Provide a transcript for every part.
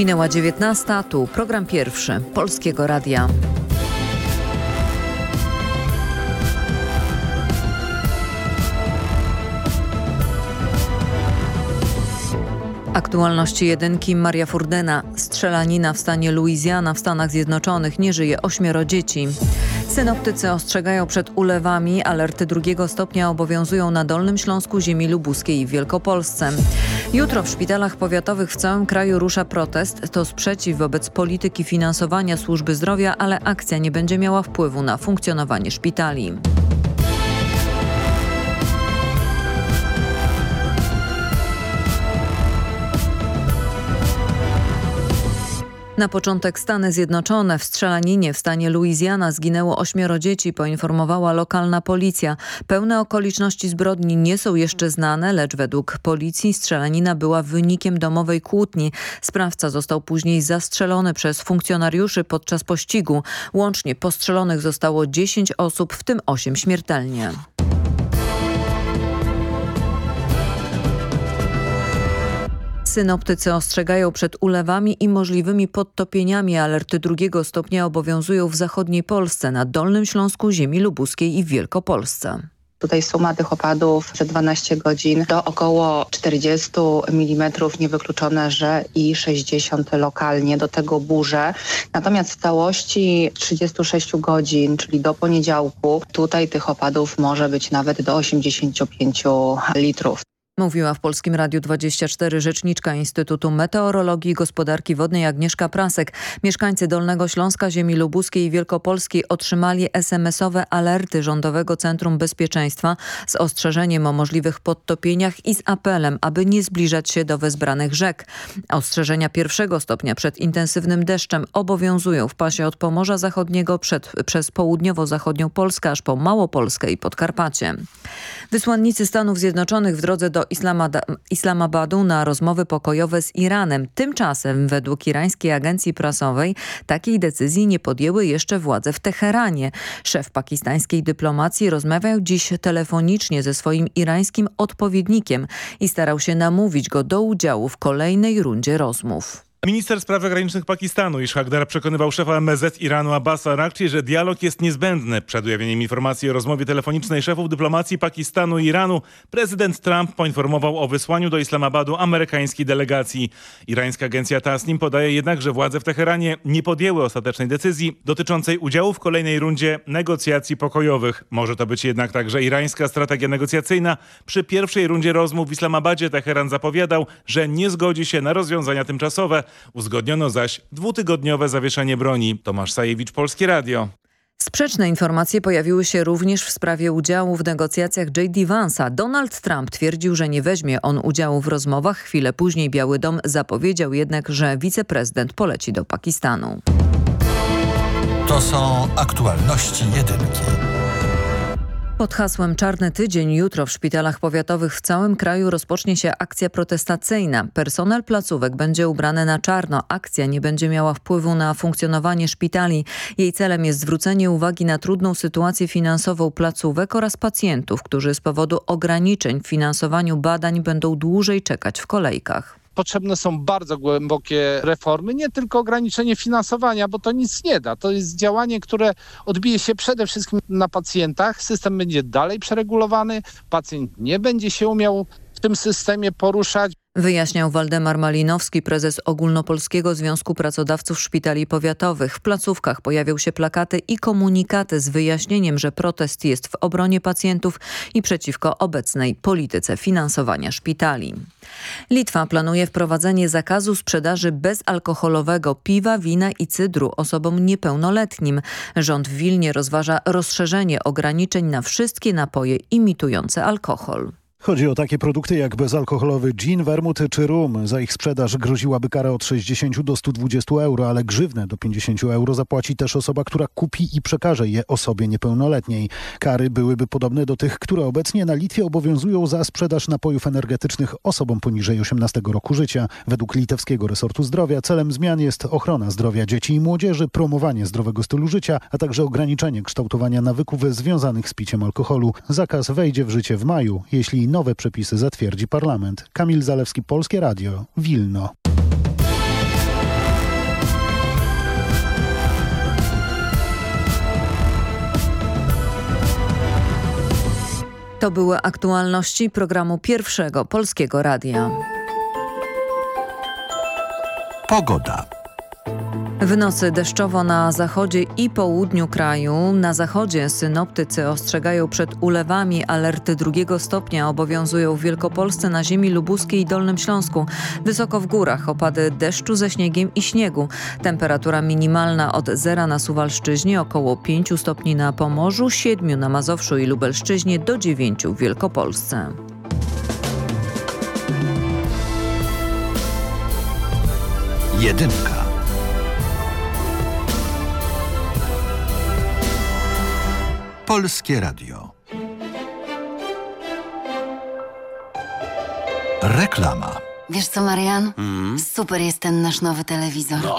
Minęła 19. Tu program pierwszy Polskiego Radia. Aktualności jedynki Maria Furdena. Strzelanina w stanie Louisiana w Stanach Zjednoczonych. Nie żyje ośmioro dzieci. Synoptycy ostrzegają przed ulewami. Alerty drugiego stopnia obowiązują na Dolnym Śląsku, ziemi lubuskiej i Wielkopolsce. Jutro w szpitalach powiatowych w całym kraju rusza protest. To sprzeciw wobec polityki finansowania służby zdrowia, ale akcja nie będzie miała wpływu na funkcjonowanie szpitali. Na początek Stany Zjednoczone w strzelaninie w stanie Louisiana zginęło ośmioro dzieci, poinformowała lokalna policja. Pełne okoliczności zbrodni nie są jeszcze znane, lecz według policji strzelanina była wynikiem domowej kłótni. Sprawca został później zastrzelony przez funkcjonariuszy podczas pościgu. Łącznie postrzelonych zostało 10 osób, w tym 8 śmiertelnie. Synoptycy ostrzegają przed ulewami i możliwymi podtopieniami. Alerty drugiego stopnia obowiązują w zachodniej Polsce, na Dolnym Śląsku, ziemi lubuskiej i Wielkopolsce. Tutaj suma tych opadów za 12 godzin to około 40 mm, niewykluczone, że i 60 lokalnie, do tego burze. Natomiast w całości 36 godzin, czyli do poniedziałku, tutaj tych opadów może być nawet do 85 litrów. Mówiła w Polskim Radiu 24 rzeczniczka Instytutu Meteorologii i Gospodarki Wodnej Agnieszka Prasek. Mieszkańcy Dolnego Śląska, Ziemi Lubuskiej i Wielkopolskiej otrzymali SMS-owe alerty Rządowego Centrum Bezpieczeństwa z ostrzeżeniem o możliwych podtopieniach i z apelem, aby nie zbliżać się do wezbranych rzek. Ostrzeżenia pierwszego stopnia przed intensywnym deszczem obowiązują w pasie od Pomorza Zachodniego przed, przez południowo-zachodnią Polskę aż po Małopolskę i Podkarpacie. Wysłannicy Stanów Zjednoczonych w drodze do Islamabadu na rozmowy pokojowe z Iranem. Tymczasem według irańskiej agencji prasowej takiej decyzji nie podjęły jeszcze władze w Teheranie. Szef pakistańskiej dyplomacji rozmawiał dziś telefonicznie ze swoim irańskim odpowiednikiem i starał się namówić go do udziału w kolejnej rundzie rozmów. Minister spraw zagranicznych Pakistanu Ishaq przekonywał szefa MSZ Iranu Abbasa że dialog jest niezbędny. Przed ujawnieniem informacji o rozmowie telefonicznej szefów dyplomacji Pakistanu i Iranu prezydent Trump poinformował o wysłaniu do Islamabadu amerykańskiej delegacji. Irańska agencja Tasnim podaje jednak, że władze w Teheranie nie podjęły ostatecznej decyzji dotyczącej udziału w kolejnej rundzie negocjacji pokojowych. Może to być jednak także irańska strategia negocjacyjna. Przy pierwszej rundzie rozmów w Islamabadzie Teheran zapowiadał, że nie zgodzi się na rozwiązania tymczasowe. Uzgodniono zaś dwutygodniowe zawieszenie broni. Tomasz Sajewicz, Polskie Radio. Sprzeczne informacje pojawiły się również w sprawie udziału w negocjacjach J.D. Vance'a. Donald Trump twierdził, że nie weźmie on udziału w rozmowach. Chwilę później Biały Dom zapowiedział jednak, że wiceprezydent poleci do Pakistanu. To są aktualności jedynki. Pod hasłem Czarny Tydzień jutro w szpitalach powiatowych w całym kraju rozpocznie się akcja protestacyjna. Personel placówek będzie ubrany na czarno. Akcja nie będzie miała wpływu na funkcjonowanie szpitali. Jej celem jest zwrócenie uwagi na trudną sytuację finansową placówek oraz pacjentów, którzy z powodu ograniczeń w finansowaniu badań będą dłużej czekać w kolejkach potrzebne są bardzo głębokie reformy, nie tylko ograniczenie finansowania, bo to nic nie da. To jest działanie, które odbije się przede wszystkim na pacjentach. System będzie dalej przeregulowany, pacjent nie będzie się umiał w tym systemie poruszać. Wyjaśniał Waldemar Malinowski, prezes Ogólnopolskiego Związku Pracodawców Szpitali Powiatowych. W placówkach pojawią się plakaty i komunikaty z wyjaśnieniem, że protest jest w obronie pacjentów i przeciwko obecnej polityce finansowania szpitali. Litwa planuje wprowadzenie zakazu sprzedaży bezalkoholowego piwa, wina i cydru osobom niepełnoletnim. Rząd w Wilnie rozważa rozszerzenie ograniczeń na wszystkie napoje imitujące alkohol. Chodzi o takie produkty jak bezalkoholowy gin, wermut czy rum. Za ich sprzedaż groziłaby kara od 60 do 120 euro, ale grzywnę do 50 euro zapłaci też osoba, która kupi i przekaże je osobie niepełnoletniej. Kary byłyby podobne do tych, które obecnie na Litwie obowiązują za sprzedaż napojów energetycznych osobom poniżej 18 roku życia. Według litewskiego resortu zdrowia celem zmian jest ochrona zdrowia dzieci i młodzieży, promowanie zdrowego stylu życia, a także ograniczenie kształtowania nawyków związanych z piciem alkoholu. Zakaz wejdzie w życie w maju, jeśli nowe przepisy zatwierdzi parlament. Kamil Zalewski, Polskie Radio, Wilno. To były aktualności programu pierwszego Polskiego Radia. Pogoda. W nocy deszczowo na zachodzie i południu kraju. Na zachodzie synoptycy ostrzegają przed ulewami. Alerty drugiego stopnia obowiązują w Wielkopolsce, na ziemi lubuskiej i Dolnym Śląsku. Wysoko w górach opady deszczu ze śniegiem i śniegu. Temperatura minimalna od zera na Suwalszczyźnie, około 5 stopni na Pomorzu, 7 na Mazowszu i Lubelszczyźnie, do 9 w Wielkopolsce. Jedynka. Polskie Radio. Reklama. Wiesz co, Marian? Super jest ten nasz nowy telewizor. No,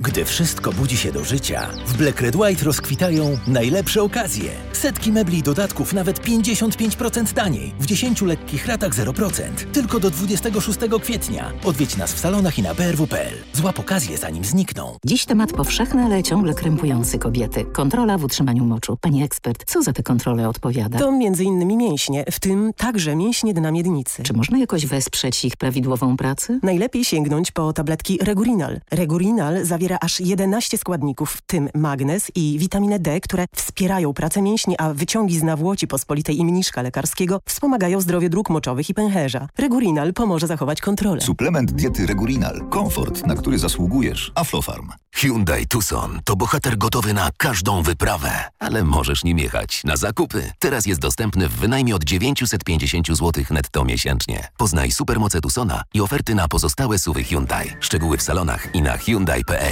Gdy wszystko budzi się do życia, w Black Red White rozkwitają najlepsze okazje. Setki mebli i dodatków nawet 55% taniej. W 10 lekkich ratach 0%. Tylko do 26 kwietnia. Odwiedź nas w salonach i na brw.pl. Złap okazję zanim znikną. Dziś temat powszechny, ale ciągle krępujący kobiety. Kontrola w utrzymaniu moczu. Pani ekspert, co za te kontrole odpowiada? To między innymi mięśnie, w tym także mięśnie dna miednicy. Czy można jakoś wesprzeć ich prawidłową pracę? Najlepiej sięgnąć po tabletki Regurinal. Regurinal zawiera aż 11 składników, w tym magnez i witaminę D, które wspierają pracę mięśni, a wyciągi z nawłoci pospolitej i mniszka lekarskiego wspomagają zdrowie dróg moczowych i pęcherza. Regurinal pomoże zachować kontrolę. Suplement diety Regurinal. Komfort, na który zasługujesz. Aflofarm. Hyundai Tucson to bohater gotowy na każdą wyprawę, ale możesz nim jechać na zakupy. Teraz jest dostępny w wynajmie od 950 zł netto miesięcznie. Poznaj supermoce Tucsona i oferty na pozostałe suwy Hyundai. Szczegóły w salonach i na Hyundai.pl.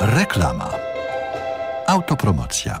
Reklama. Autopromocja.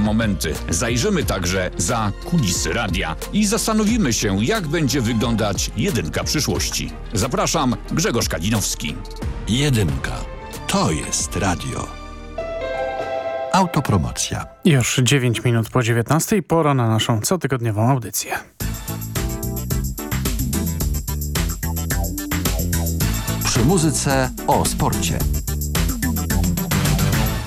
momenty. Zajrzymy także za kulisy radia i zastanowimy się, jak będzie wyglądać jedynka przyszłości. Zapraszam, Grzegorz Kalinowski. Jedynka. To jest radio. Autopromocja. Już 9 minut po 19. Pora na naszą cotygodniową audycję. Przy muzyce o sporcie.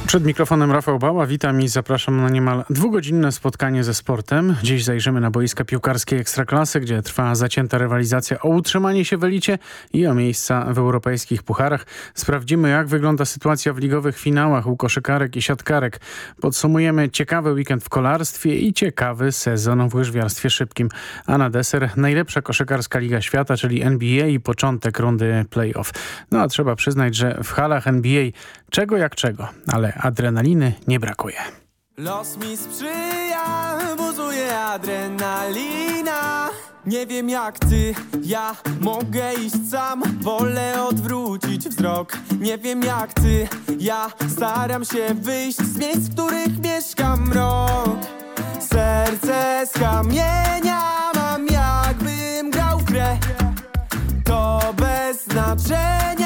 Przed mikrofonem Rafał Bała, witam i zapraszam na niemal dwugodzinne spotkanie ze sportem. Dziś zajrzymy na boiska piłkarskie Ekstraklasy, gdzie trwa zacięta rywalizacja o utrzymanie się w elicie i o miejsca w europejskich pucharach. Sprawdzimy jak wygląda sytuacja w ligowych finałach u koszykarek i siatkarek. Podsumujemy ciekawy weekend w kolarstwie i ciekawy sezon w łyżwiarstwie szybkim. A na deser najlepsza koszykarska liga świata, czyli NBA i początek rundy playoff. No a trzeba przyznać, że w halach NBA czego jak czego, ale adrenaliny nie brakuje. Los mi sprzyja, buzuje adrenalina. Nie wiem jak ty, ja mogę iść sam. Wolę odwrócić wzrok. Nie wiem jak ty, ja staram się wyjść Z miejsc, w których mieszka mrok Serce z kamienia mam jakbym grał w grę. To bez znaczenia,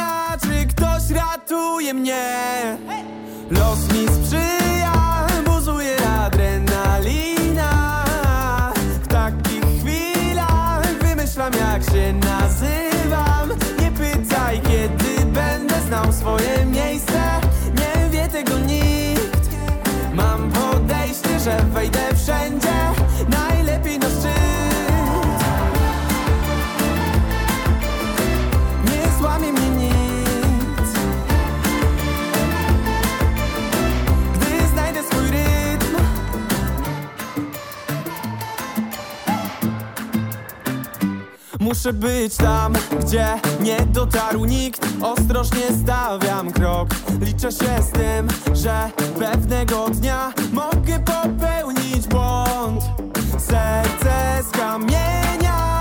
ratuje mnie. Los mi sprzyja, buzuje adrenalina. W takich chwilach wymyślam jak się nazywam. Nie pytaj kiedy będę znał swoje miejsce. Nie wie tego nikt. Mam podejście, że wejdę wszędzie Muszę być tam, gdzie nie dotarł nikt. Ostrożnie stawiam krok. Liczę się z tym, że pewnego dnia Mogę popełnić błąd. Serce z kamienia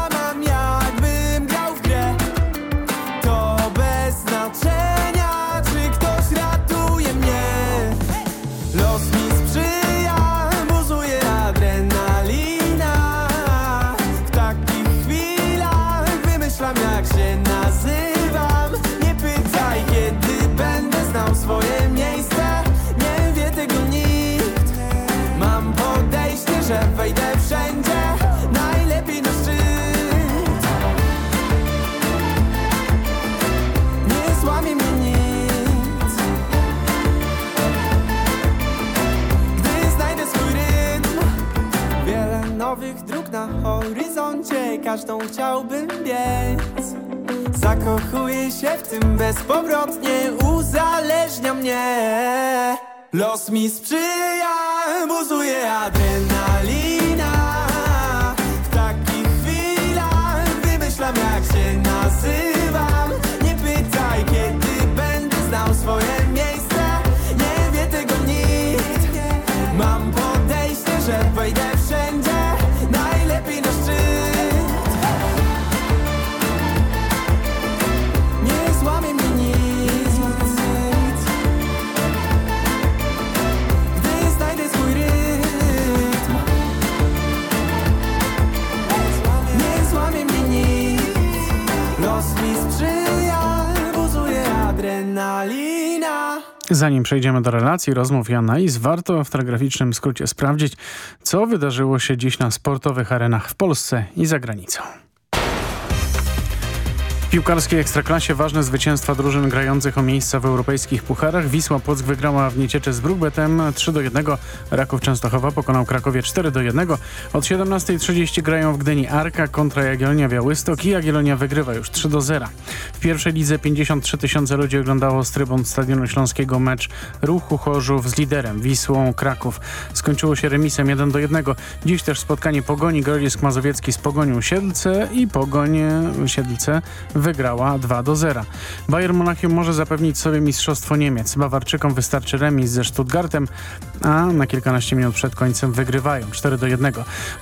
Każdą chciałbym biec Zakochuję się w tym bezpowrotnie Uzależnia mnie. Los mi sprzyja Buzuje adrenalina Zanim przejdziemy do relacji, rozmów i analiz, warto w telegraficznym skrócie sprawdzić, co wydarzyło się dziś na sportowych arenach w Polsce i za granicą. W piłkarskiej ekstraklasie ważne zwycięstwa drużyn grających o miejsca w europejskich pucharach. Wisła Płock wygrała w Niecieczy z Brugbetem 3 do 1. Raków Częstochowa pokonał Krakowie 4 do 1. Od 17.30 grają w Gdyni Arka kontra Jagiellonia Białystok i Jagiellonia wygrywa już 3 do 0. W pierwszej lidze 53 tysiące ludzi oglądało z trybun Stadionu Śląskiego mecz Ruchu Chorzów z liderem Wisłą Kraków. Skończyło się remisem 1 do 1. Dziś też spotkanie Pogoni Grodzisk Mazowiecki z Pogonią Siedlce i Pogoń Siedlce wygrała 2 do 0. Bayern Monachium może zapewnić sobie Mistrzostwo Niemiec. Bawarczykom wystarczy remis ze Stuttgartem, a na kilkanaście minut przed końcem wygrywają 4 do 1.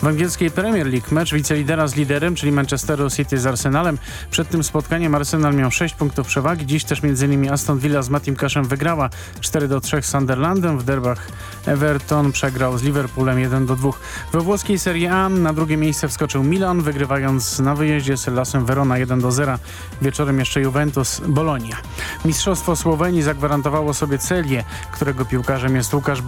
W angielskiej Premier League mecz wicelidera z liderem, czyli Manchesteru City z Arsenalem. Przed tym spotkaniem Arsenal miał 6 punktów przewagi. Dziś też m.in. Aston Villa z Matim Cashem wygrała 4 do 3 z Sunderlandem. W derbach Everton przegrał z Liverpoolem 1 do 2. We włoskiej Serie A na drugie miejsce wskoczył Milan, wygrywając na wyjeździe z Lasem Verona 1 do 0. Wieczorem jeszcze Juventus Bolonia. Mistrzostwo Słowenii zagwarantowało sobie Celię, którego piłkarzem jest Łukasz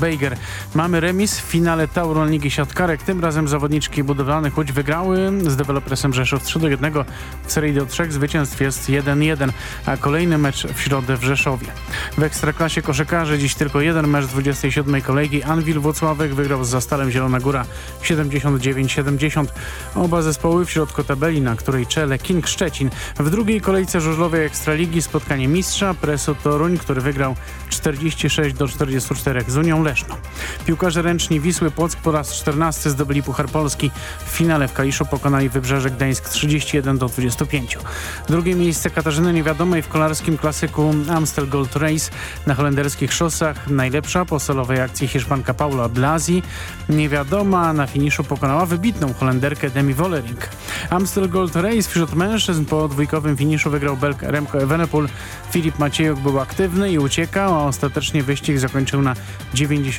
Mamy remis w finale Tauron Ligi Siatkarek. Tym razem zawodniczki budowlanych Łódź wygrały z dewelopersem Rzeszów 3 do 1. W serii do trzech zwycięstw jest 1-1, a kolejny mecz w środę w Rzeszowie. W Ekstraklasie koszykarzy dziś tylko jeden mecz 27. kolejki. Anwil Włocławek wygrał z Zastalem Zielona Góra 79-70. Oba zespoły w środku tabeli, na której czele King Szczecin w drugiej kolejce żużlowej Ekstraligi spotkanie mistrza Presu Toruń, który wygrał 46 do 44 z Unią Leszno. Piłkarze ręczni Wisły Płock po raz 14 zdobyli Puchar Polski. W finale w Kaliszu pokonali Wybrzeże Gdańsk 31 do 25. Drugie miejsce Katarzyny Niewiadomej w kolarskim klasyku Amstel Gold Race na holenderskich szosach. Najlepsza po solowej akcji Hiszpanka Paula Blasi. Niewiadoma na finiszu pokonała wybitną Holenderkę Demi Wollering. Amstel Gold Race wśród mężczyzn po dwójkowym finiszu wygrał Belg Remco Evenepoel. Filip Maciejok był aktywny i uciekał, a ostatecznie wyścig zakończył na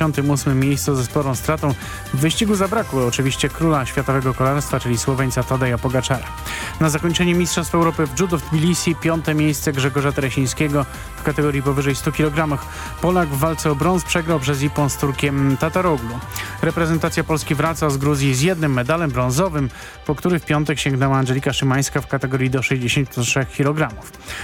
98 miejscu ze sporą stratą. W wyścigu zabrakło oczywiście króla światowego kolarstwa, czyli Słoweńca Tadeja Pogaczara. Na zakończenie Mistrzostw Europy w judo w Tbilisi piąte miejsce Grzegorza Teresińskiego w kategorii powyżej 100 kg. Polak w walce o brąz przegrał przez Ipon z Turkiem Tataroglu. Reprezentacja Polski wraca z Gruzji z jednym medalem brązowym, po który w piątek sięgnęła Angelika Szymańska w kategorii do 63 kg.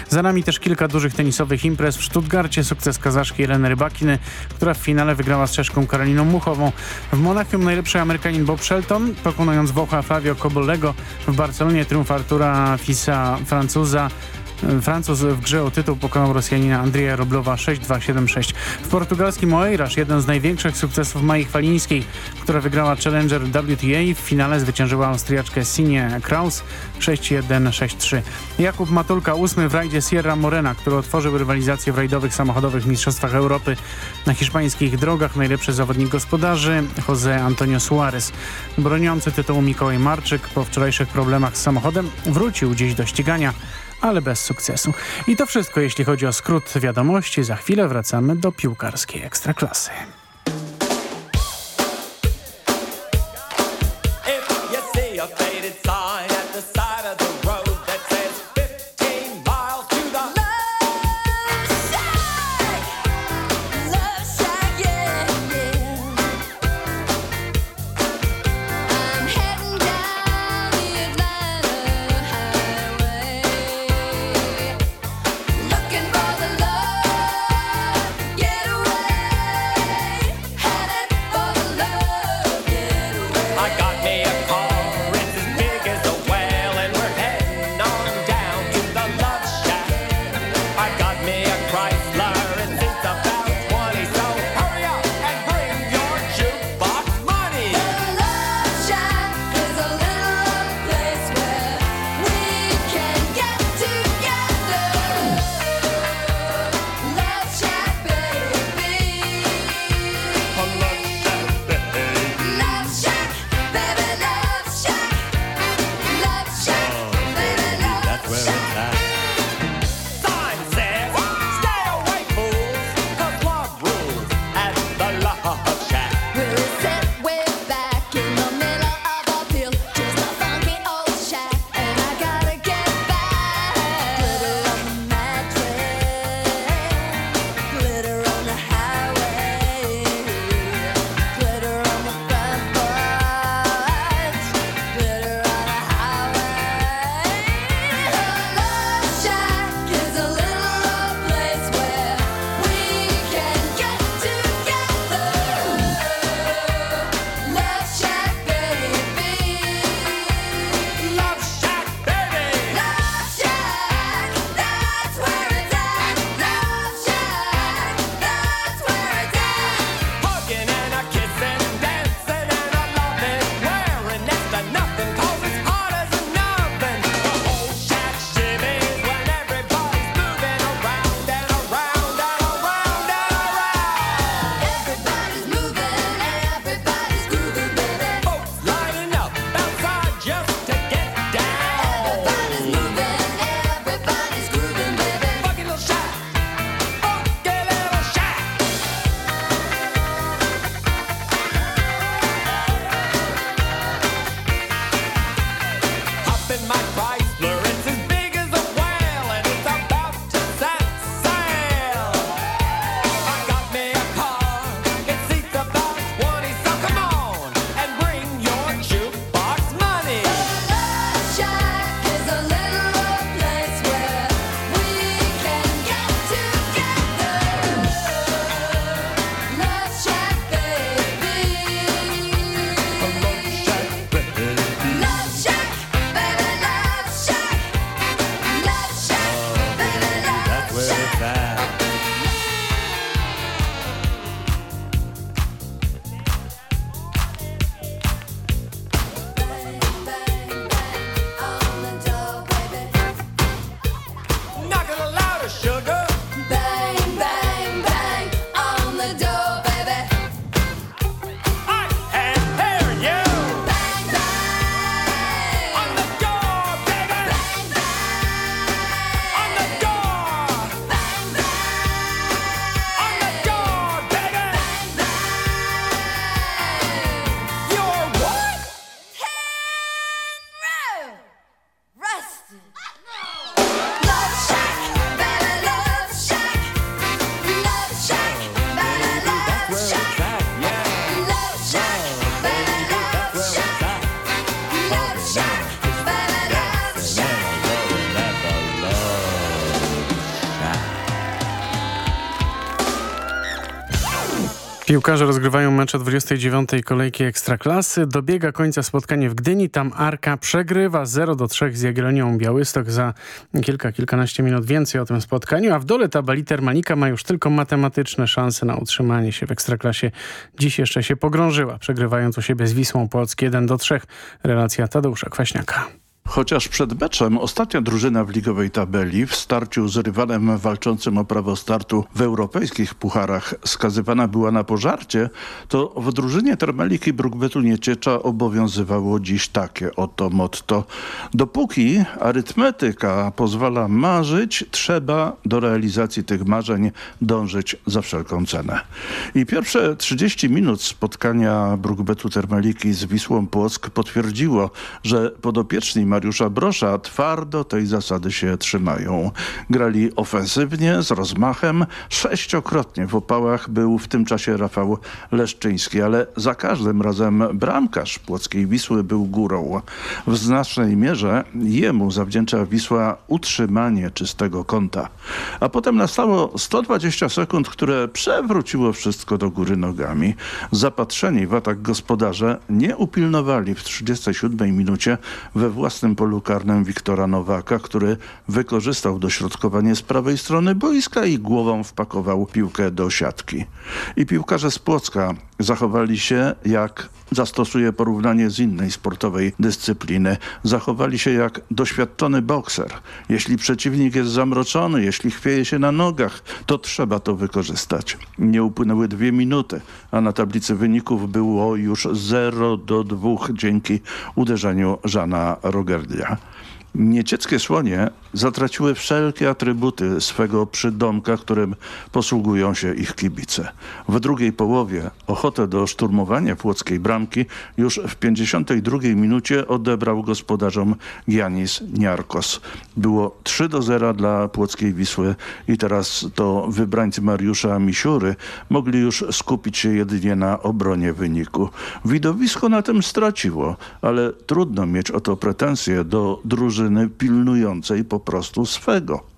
Za nami też kilka dużych tenisowych imprez w Stuttgarcie, sukces kazaszki Ireny Rybakiny, która w finale wygrała z Czeszką Karoliną Muchową. W Monachium najlepszy Amerykanin Bob Shelton, pokonując Włocha Flavio Cobollego. W Barcelonie triumf Artura Fisa Francuza Francuz w grze o tytuł pokonał Rosjanina Andrzeja Roblowa 6-2-7-6. W portugalskim Oeiras jeden z największych sukcesów Mai Chwalińskiej, która wygrała Challenger WTA. W finale zwyciężyła Austriaczkę Sinie Kraus 6-1-6-3. Jakub Matulka ósmy w rajdzie Sierra Morena, który otworzył rywalizację w rajdowych samochodowych Mistrzostwach Europy na hiszpańskich drogach. Najlepszy zawodnik gospodarzy Jose Antonio Suarez. Broniący tytułu Mikołaj Marczyk po wczorajszych problemach z samochodem wrócił dziś do ścigania ale bez sukcesu. I to wszystko, jeśli chodzi o skrót wiadomości. Za chwilę wracamy do piłkarskiej ekstraklasy. Piłkarze rozgrywają mecz o 29. kolejki Ekstraklasy. Dobiega końca spotkanie w Gdyni. Tam Arka przegrywa 0 do 3 z Jagiellonią Białystok za kilka, kilkanaście minut więcej o tym spotkaniu. A w dole tabeli Termalika ma już tylko matematyczne szanse na utrzymanie się w Ekstraklasie. Dziś jeszcze się pogrążyła, przegrywając u siebie z Wisłą Płock 1 do 3. Relacja Tadeusza Kwaśniaka. Chociaż przed meczem ostatnia drużyna w ligowej tabeli w starciu z rywalem walczącym o prawo startu w europejskich pucharach skazywana była na pożarcie, to w drużynie Termaliki Brukbetu Nieciecza obowiązywało dziś takie oto motto. Dopóki arytmetyka pozwala marzyć, trzeba do realizacji tych marzeń dążyć za wszelką cenę. I pierwsze 30 minut spotkania Brukbetu Termaliki z Wisłą Płock potwierdziło, że podopieczni Mariusza Brosza twardo tej zasady się trzymają. Grali ofensywnie, z rozmachem. Sześciokrotnie w opałach był w tym czasie Rafał Leszczyński, ale za każdym razem bramkarz płockiej Wisły był górą. W znacznej mierze jemu zawdzięcza Wisła utrzymanie czystego kąta. A potem nastało 120 sekund, które przewróciło wszystko do góry nogami. Zapatrzeni w atak gospodarze nie upilnowali w 37 minucie we własnym polu karnym Wiktora Nowaka, który wykorzystał dośrodkowanie z prawej strony boiska i głową wpakował piłkę do siatki. I piłkarze z Płocka zachowali się jak zastosuje porównanie z innej sportowej dyscypliny. Zachowali się jak doświadczony bokser. Jeśli przeciwnik jest zamroczony, jeśli chwieje się na nogach, to trzeba to wykorzystać. Nie upłynęły dwie minuty, a na tablicy wyników było już 0 do 2 dzięki uderzeniu Żana Rogerdia. Niecieckie słonie zatraciły wszelkie atrybuty swego przydomka, którym posługują się ich kibice. W drugiej połowie ochotę do szturmowania płockiej bramki już w 52 minucie odebrał gospodarzom Janis Niarkos. Było 3 do 0 dla płockiej Wisły i teraz to wybrańcy Mariusza Misiury mogli już skupić się jedynie na obronie wyniku. Widowisko na tym straciło, ale trudno mieć o to pretensje do drużyny pilnującej po prostu swego.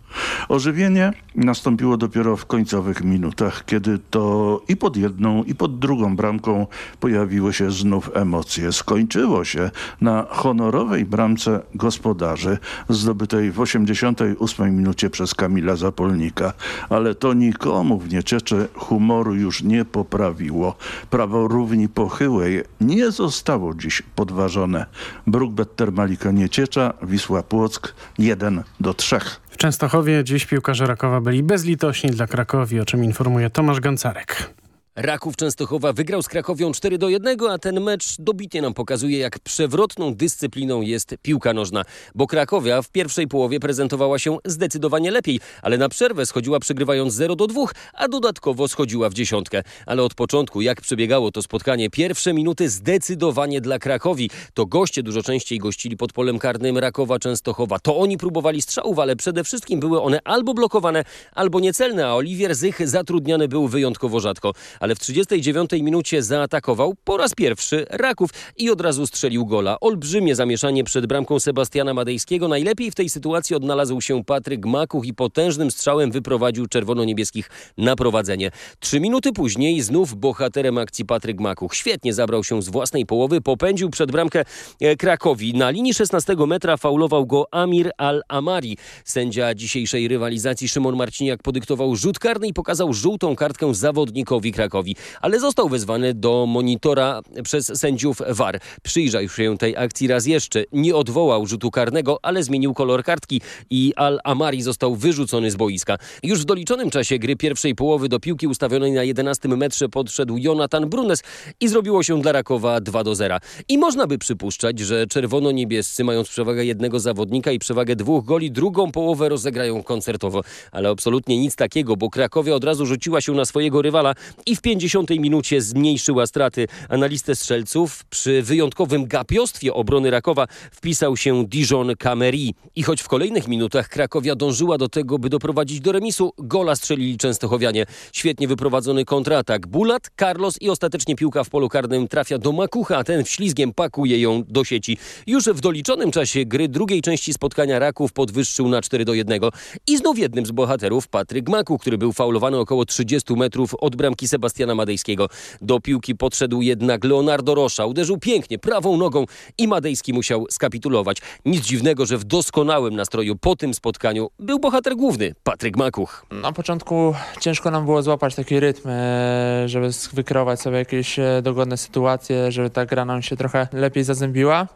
Ożywienie nastąpiło dopiero w końcowych minutach, kiedy to i pod jedną, i pod drugą bramką pojawiły się znów emocje. Skończyło się na honorowej bramce gospodarzy, zdobytej w 88 minucie przez Kamila Zapolnika. Ale to nikomu w Niecieczy humoru już nie poprawiło. Prawo równi pochyłej nie zostało dziś podważone. Brookbet Termalika Nieciecza, Wisła Płock 1 do 3. Częstochowie dziś piłkarze Rakowa byli bezlitośni dla Krakowi, o czym informuje Tomasz Gancarek. Raków Częstochowa wygrał z Krakowią 4 do 1, a ten mecz dobitnie nam pokazuje, jak przewrotną dyscypliną jest piłka nożna. Bo Krakowia w pierwszej połowie prezentowała się zdecydowanie lepiej, ale na przerwę schodziła przegrywając 0 do 2, a dodatkowo schodziła w dziesiątkę. Ale od początku, jak przebiegało to spotkanie, pierwsze minuty zdecydowanie dla Krakowi. To goście dużo częściej gościli pod polem karnym Rakowa Częstochowa. To oni próbowali strzałów, ale przede wszystkim były one albo blokowane, albo niecelne, a Oliwier Zych zatrudniany był wyjątkowo rzadko ale w 39 minucie zaatakował po raz pierwszy Raków i od razu strzelił gola. Olbrzymie zamieszanie przed bramką Sebastiana Madejskiego. Najlepiej w tej sytuacji odnalazł się Patryk Makuch i potężnym strzałem wyprowadził czerwono-niebieskich na prowadzenie. Trzy minuty później znów bohaterem akcji Patryk Makuch. Świetnie zabrał się z własnej połowy, popędził przed bramkę e, Krakowi. Na linii 16 metra faulował go Amir Al-Amari. Sędzia dzisiejszej rywalizacji Szymon Marciniak podyktował rzut karny i pokazał żółtą kartkę zawodnikowi Krakowi ale został wezwany do monitora przez sędziów VAR. Przyjrzał się tej akcji raz jeszcze. Nie odwołał rzutu karnego, ale zmienił kolor kartki i Al-Amari został wyrzucony z boiska. Już w doliczonym czasie gry pierwszej połowy do piłki ustawionej na 11 metrze podszedł Jonathan Brunes i zrobiło się dla Rakowa 2 do 0. I można by przypuszczać, że czerwono-niebiescy mając przewagę jednego zawodnika i przewagę dwóch goli, drugą połowę rozegrają koncertowo. Ale absolutnie nic takiego, bo Krakowia od razu rzuciła się na swojego rywala i w 50 minucie zmniejszyła straty, a na listę strzelców przy wyjątkowym gapiostwie obrony Rakowa wpisał się Dijon Cameri. I choć w kolejnych minutach Krakowia dążyła do tego, by doprowadzić do remisu, gola strzelili Częstochowianie. Świetnie wyprowadzony kontratak. Bulat, Carlos i ostatecznie piłka w polu karnym trafia do Makucha, a ten ślizgiem pakuje ją do sieci. Już w doliczonym czasie gry drugiej części spotkania Raków podwyższył na 4 do 1. I znów jednym z bohaterów Patryk Maku, który był faulowany około 30 metrów od bramki Sebastiana Sebastiana Madejskiego. Do piłki podszedł jednak Leonardo Rosza. Uderzył pięknie, prawą nogą i Madejski musiał skapitulować. Nic dziwnego, że w doskonałym nastroju po tym spotkaniu był bohater główny, Patryk Makuch. Na początku ciężko nam było złapać taki rytm, e, żeby wykreować sobie jakieś e, dogodne sytuacje, żeby ta gra nam się trochę lepiej zazębiła.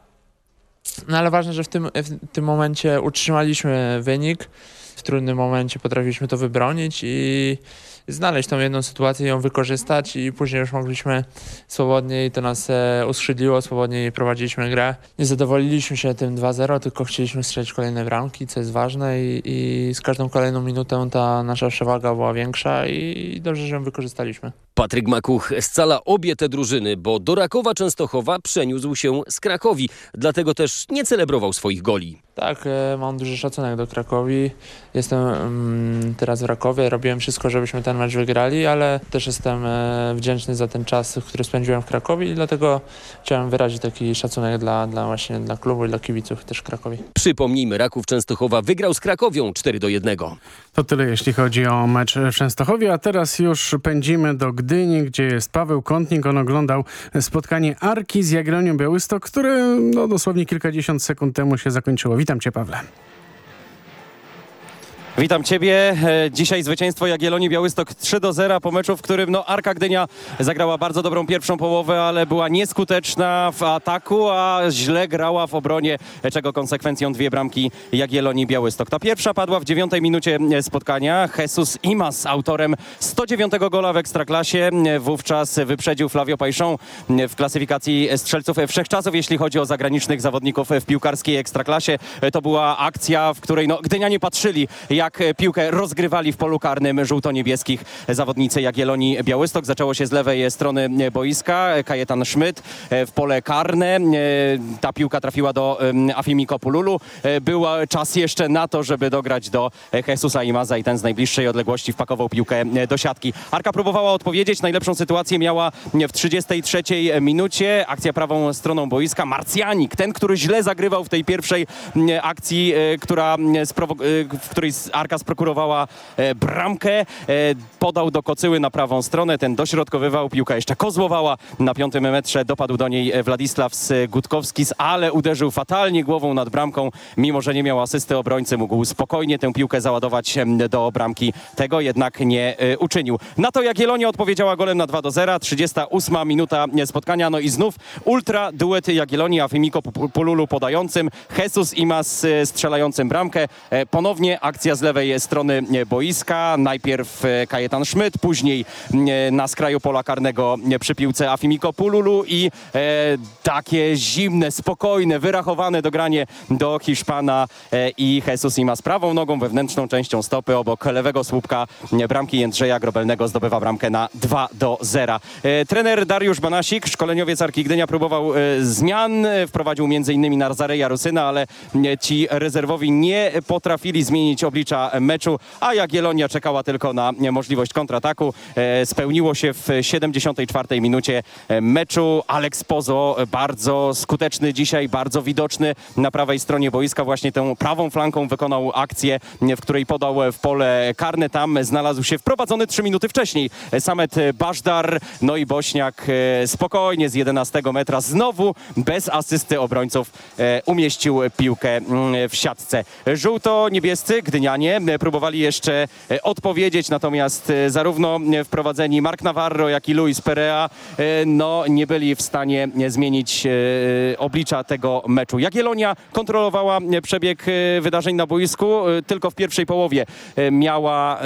No ale ważne, że w tym, w tym momencie utrzymaliśmy wynik. W trudnym momencie potrafiliśmy to wybronić i znaleźć tą jedną sytuację, ją wykorzystać i później już mogliśmy swobodniej, to nas e, uskrzydliło, swobodniej prowadziliśmy grę. Nie zadowoliliśmy się tym 2-0, tylko chcieliśmy strzelić kolejne bramki, co jest ważne i, i z każdą kolejną minutą ta nasza przewaga była większa i dobrze, że ją wykorzystaliśmy. Patryk Makuch scala obie te drużyny, bo do Rakowa Częstochowa przeniósł się z Krakowi, dlatego też nie celebrował swoich goli. Tak, e, mam duży szacunek do Krakowi. Jestem mm, teraz w Rakowie, robiłem wszystko, żebyśmy ten mecz wygrali, ale też jestem e, wdzięczny za ten czas, który spędziłem w Krakowie i dlatego chciałem wyrazić taki szacunek dla, dla właśnie dla klubu i dla kibiców też Krakowi. Przypomnijmy, Raków Częstochowa wygrał z Krakowią 4 do 1. To tyle jeśli chodzi o mecz w Częstochowie, a teraz już pędzimy do Gdyni, gdzie jest Paweł Kątnik. On oglądał spotkanie Arki z Jagiellonią Białystok, które no, dosłownie kilkadziesiąt sekund temu się zakończyło. Witam cię, Pawle. Witam Ciebie. E, Dzisiaj zwycięstwo Jagiellonii Białystok 3 do 0 po meczu, w którym no, Arka Gdynia zagrała bardzo dobrą pierwszą połowę, ale była nieskuteczna w ataku, a źle grała w obronie, czego konsekwencją dwie bramki Jagiellonii Białystok. Ta pierwsza padła w dziewiątej minucie spotkania. Jesus Imas, autorem 109 gola w Ekstraklasie, wówczas wyprzedził Flavio Pajszą w klasyfikacji strzelców wszechczasów, jeśli chodzi o zagranicznych zawodników w piłkarskiej Ekstraklasie. To była akcja, w której no, Gdynianie patrzyli, piłkę rozgrywali w polu karnym żółto-niebieskich zawodnicy Jagiellonii Białystok. Zaczęło się z lewej strony boiska. Kajetan Szmyt w pole karne. Ta piłka trafiła do Afimiko Pululu. Był czas jeszcze na to, żeby dograć do Jesusa Imaza i ten z najbliższej odległości wpakował piłkę do siatki. Arka próbowała odpowiedzieć. Najlepszą sytuację miała w 33 minucie. Akcja prawą stroną boiska. Marcjanik, ten, który źle zagrywał w tej pierwszej akcji, która, w której Arka sprokurowała e, bramkę, e, podał do Kocyły na prawą stronę, ten dośrodkowywał, piłka jeszcze kozłowała. Na piątym metrze, dopadł do niej Władysław Gutkowskis, ale uderzył fatalnie głową nad bramką, mimo że nie miał asysty obrońcy, mógł spokojnie tę piłkę załadować do bramki, tego jednak nie e, uczynił. Na to Jagiellonia odpowiedziała golem na 2 do 0, 38 minuta spotkania, no i znów ultra duet Jagiellonii, a Fimiko Pululu podającym, Jesus Imas strzelającym bramkę, ponownie akcja z lewej strony boiska. Najpierw Kajetan Szmyt, później na skraju pola karnego przy piłce Afimiko Pululu i e, takie zimne, spokojne, wyrachowane dogranie do Hiszpana e, i Jesus Ima z prawą nogą, wewnętrzną częścią stopy obok lewego słupka bramki Jędrzeja Grobelnego zdobywa bramkę na 2 do 0. E, trener Dariusz Banasik, szkoleniowiec Arki Gdynia próbował e, zmian, wprowadził m.in. Narzareja Rusyna, ale ci rezerwowi nie potrafili zmienić oblicza meczu, a Jagiellonia czekała tylko na możliwość kontrataku. E, spełniło się w 74 minucie meczu. Alex Pozo bardzo skuteczny dzisiaj, bardzo widoczny na prawej stronie boiska. Właśnie tę prawą flanką wykonał akcję, w której podał w pole karne. Tam znalazł się wprowadzony 3 minuty wcześniej Samet Bażdar. No i Bośniak spokojnie z 11 metra znowu bez asysty obrońców umieścił piłkę w siatce. Żółto-niebiescy, Gdynianie próbowali jeszcze odpowiedzieć, natomiast zarówno wprowadzeni Mark Navarro, jak i Luis Perea no, nie byli w stanie zmienić oblicza tego meczu. Jagiellonia kontrolowała przebieg wydarzeń na boisku, tylko w pierwszej połowie miała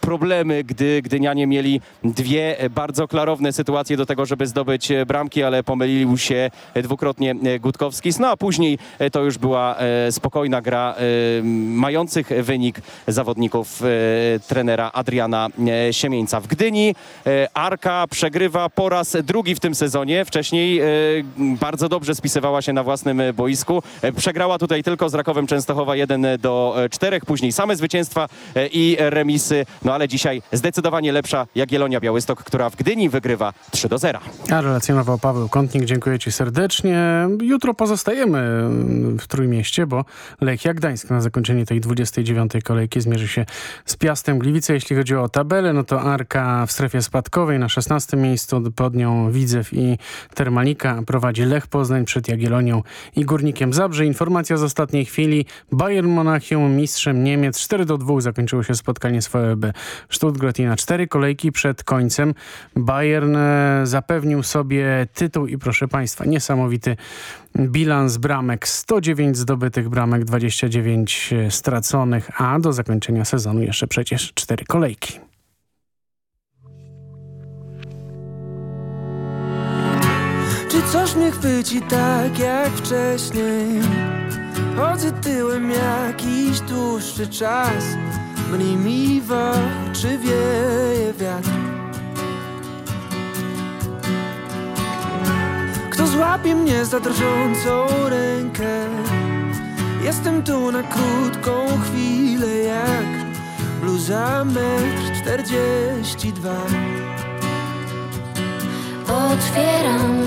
problemy, gdy Gdynianie mieli dwie bardzo klarowne sytuacje do tego, żeby zdobyć bramki, ale pomylił się dwukrotnie Gutkowskis. No a później to już była spokojna gra mających wynik zawodników trenera Adriana Siemieńca. W Gdyni Arka przegrywa po raz drugi w tym sezonie. Wcześniej bardzo dobrze spisywała się na własnym boisku. Przegrała tutaj tylko z Rakowem Częstochowa 1 do 4, później same zwycięstwa i remisy. No ale dzisiaj zdecydowanie lepsza Jagiellonia Białystok, która w Gdyni wygrywa 3 do 0. A relacjonował Paweł Kątnik. Dziękuję Ci serdecznie. Jutro pozostajemy w Trójmieście, bo Lechia Gdańsk na zakończenie tej 29. kolejki kolejki zmierzy się z Piastem Gliwice. Jeśli chodzi o tabelę, no to Arka w strefie spadkowej na 16 miejscu, pod nią Widzew i Termalika prowadzi Lech Poznań przed Jagiellonią i Górnikiem Zabrze. Informacja z ostatniej chwili. Bayern Monachium mistrzem Niemiec 4 do 2 zakończyło się spotkanie z VfB Stuttgart i na cztery kolejki przed końcem Bayern e, zapewnił sobie tytuł i proszę Państwa, niesamowity bilans bramek. 109 zdobytych bramek, 29 straconych, a do zakończenia sezonu jeszcze przecież cztery kolejki. Czy coś mnie chwyci tak jak wcześniej? Chodzę tyłem jakiś dłuższy czas Mniej mi w oczy wieje wiatr złapie mnie za drżącą rękę? Jestem tu na krótką chwilę jak Bluza metr czterdzieści dwa Otwieram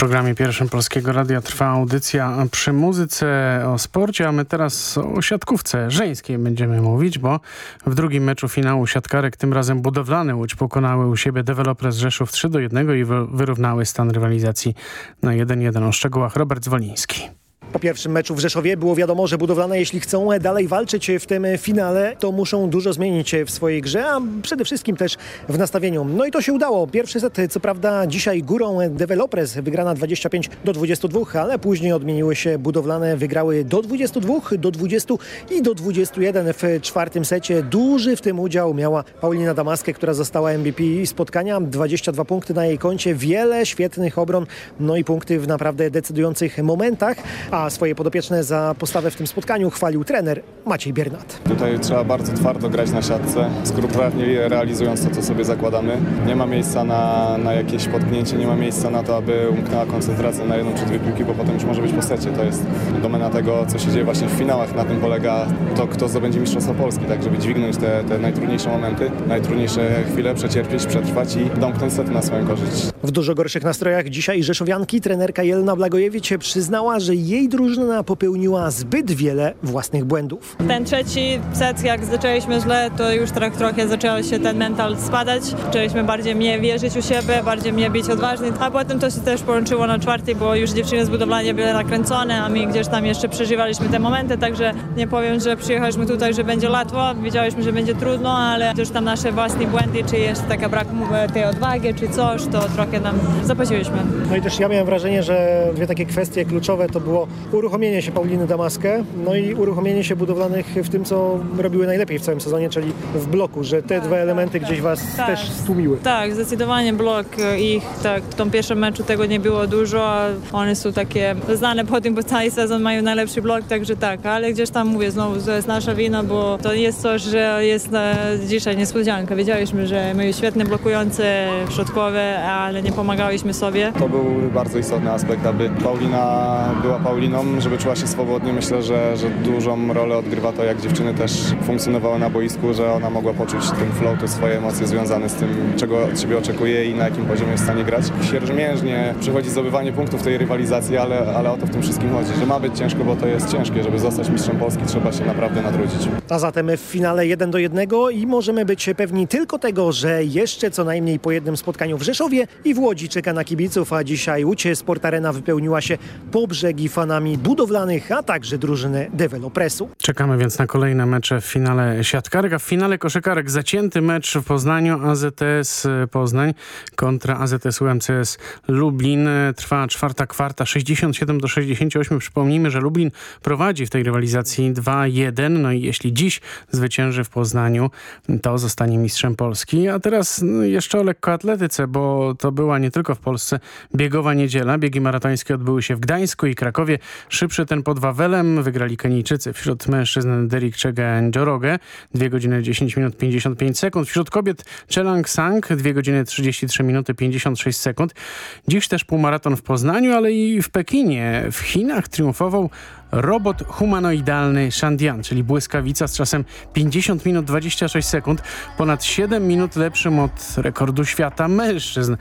programie pierwszym Polskiego Radia trwa audycja przy muzyce o sporcie, a my teraz o siatkówce żeńskiej będziemy mówić, bo w drugim meczu finału siatkarek, tym razem budowlany Łódź pokonały u siebie deweloper z Rzeszów 3 do 1 i wyrównały stan rywalizacji na 1-1. O szczegółach Robert Zwoliński. Po pierwszym meczu w Rzeszowie było wiadomo, że budowlane jeśli chcą dalej walczyć w tym finale, to muszą dużo zmienić w swojej grze, a przede wszystkim też w nastawieniu. No i to się udało. Pierwszy set, co prawda dzisiaj górą Developers wygrana 25 do 22, ale później odmieniły się budowlane, wygrały do 22, do 20 i do 21 w czwartym secie. Duży w tym udział miała Paulina Damaskę, która została MVP spotkania. 22 punkty na jej koncie, wiele świetnych obron, no i punkty w naprawdę decydujących momentach, a swoje podopieczne za postawę w tym spotkaniu chwalił trener Maciej Biernat. Tutaj trzeba bardzo twardo grać na siatce, skrupulatnie realizując to, co sobie zakładamy. Nie ma miejsca na, na jakieś potknięcie, nie ma miejsca na to, aby umknęła koncentracja na jedną czy dwie piłki, bo potem już może być po secie. To jest domena tego, co się dzieje właśnie w finałach. Na tym polega to, kto zdobędzie Mistrzostwo Polski, tak żeby dźwignąć te, te najtrudniejsze momenty, najtrudniejsze chwile, przecierpieć, przetrwać i domknąć sety na swoją korzyść. W dużo gorszych nastrojach dzisiaj Rzeszowianki trenerka Jelena Blagojewicz przyznała, że jej drużyna popełniła zbyt wiele własnych błędów. Ten trzeci set, jak zaczęliśmy źle, to już trochę, trochę zaczęło się ten mental spadać. Zaczęliśmy bardziej mnie wierzyć u siebie, bardziej mnie być odważny, a potem to się też połączyło na czwartej, bo już dziewczyny z budowlania były nakręcone, a my gdzieś tam jeszcze przeżywaliśmy te momenty, także nie powiem, że przyjechaliśmy tutaj, że będzie łatwo, wiedzieliśmy, że będzie trudno, ale już tam nasze własne błędy, czy jest taka brak tej odwagi, czy coś, to trochę nam zapłaciliśmy. No i też ja miałem wrażenie, że dwie takie kwestie kluczowe to było uruchomienie się Pauliny Damaskę, no i uruchomienie się budowlanych w tym, co robiły najlepiej w całym sezonie, czyli w bloku, że te dwa elementy gdzieś was Tak. też stłumiły. Tak, zdecydowanie blok ich, tak, w tym pierwszym meczu tego nie było dużo, a one są takie znane po tym, bo cały sezon mają najlepszy blok, także tak, ale gdzieś tam mówię znowu, to jest nasza wina, bo to jest coś, że jest e, dzisiaj niespodzianka. Wiedzieliśmy, że mają świetne blokujące środkowe, ale nie pomagaliśmy sobie. To był bardzo istotny aspekt, aby Paulina była Pauliną, żeby czuła się swobodnie. Myślę, że, że dużą rolę odgrywa to, jak dziewczyny też funkcjonowały na boisku, że ona mogła poczuć ten flow, te swoje emocje związane z tym, czego od siebie oczekuje i na jakim poziomie jest w stanie grać. Sierżmierznie przychodzi zdobywanie punktów tej rywalizacji, ale, ale o to w tym wszystkim chodzi, że ma być ciężko, bo to jest ciężkie. Żeby zostać mistrzem Polski, trzeba się naprawdę natrudzić. A zatem w finale 1 do 1 i możemy być pewni tylko tego, że jeszcze co najmniej po jednym spotkaniu w Rzeszowie i w Łodzi czeka na kibiców, a dzisiaj Łucie Sport Arena wypełniła się po brzegi fanami budowlanych, a także drużyny dewelopresu. Czekamy więc na kolejne mecze w finale siatkarek, w finale koszykarek zacięty mecz w Poznaniu AZS Poznań kontra AZS UMCS Lublin. Trwa czwarta kwarta 67 do 68. Przypomnijmy, że Lublin prowadzi w tej rywalizacji 2-1. No i jeśli dziś zwycięży w Poznaniu, to zostanie mistrzem Polski. A teraz no, jeszcze o lekkoatletyce, bo to była nie tylko w Polsce biegowa niedziela. Biegi maratońskie odbyły się w Gdańsku i Krakowie. Szybszy ten pod Wawelem wygrali Kenijczycy. Wśród mężczyzn Derek Chege Njoroge 2 godziny 10 minut 55 sekund. Wśród kobiet Chelang Sang 2 godziny 33 minuty 56 sekund. Dziś też półmaraton w Poznaniu, ale i w Pekinie. W Chinach triumfował robot humanoidalny Shandian, czyli błyskawica z czasem 50 minut 26 sekund, ponad 7 minut lepszym od rekordu świata mężczyzn.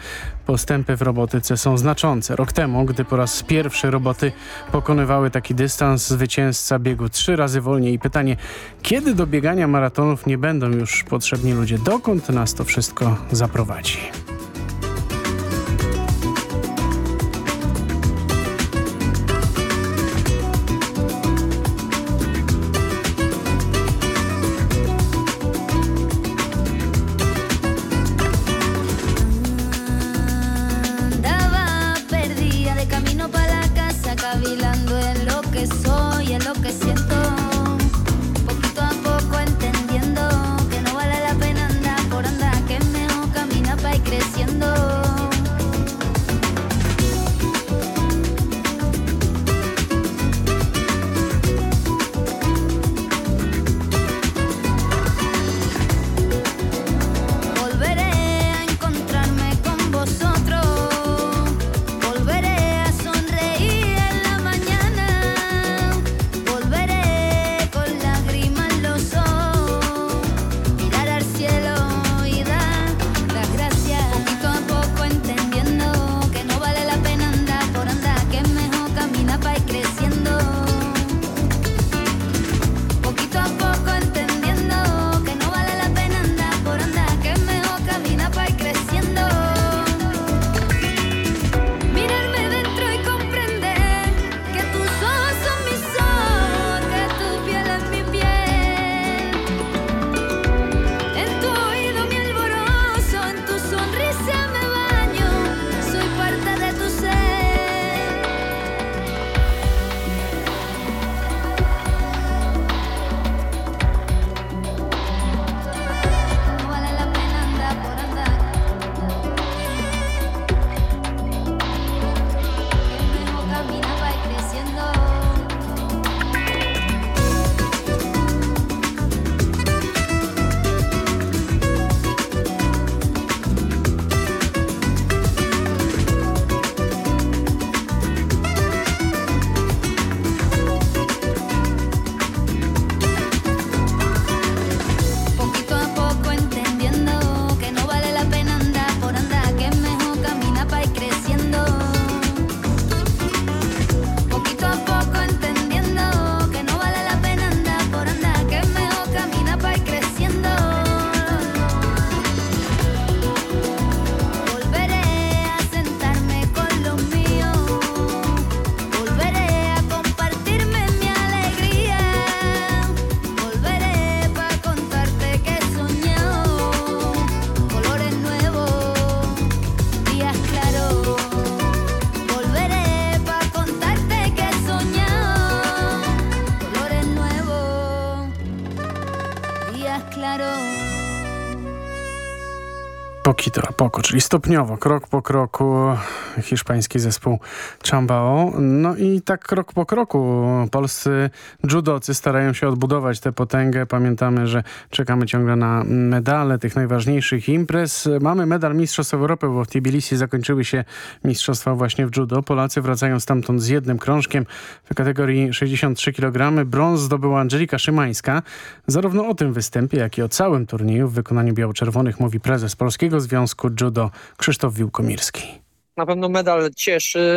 Postępy w robotyce są znaczące. Rok temu, gdy po raz pierwszy roboty pokonywały taki dystans, zwycięzca biegł trzy razy wolniej. I pytanie, kiedy do biegania maratonów nie będą już potrzebni ludzie? Dokąd nas to wszystko zaprowadzi? Pokito a poco, czyli stopniowo, krok po kroku hiszpański zespół Chambao. No i tak krok po kroku polscy judocy starają się odbudować tę potęgę. Pamiętamy, że czekamy ciągle na medale tych najważniejszych imprez. Mamy medal Mistrzostw Europy, bo w Tbilisi zakończyły się mistrzostwa właśnie w judo. Polacy wracają stamtąd z jednym krążkiem w kategorii 63 kg. Brąz zdobyła Angelika Szymańska. Zarówno o tym występie, jak i o całym turnieju w wykonaniu biało-czerwonych mówi prezes Polskiego Związku Judo Krzysztof Wiłkomirski. Na pewno medal cieszy,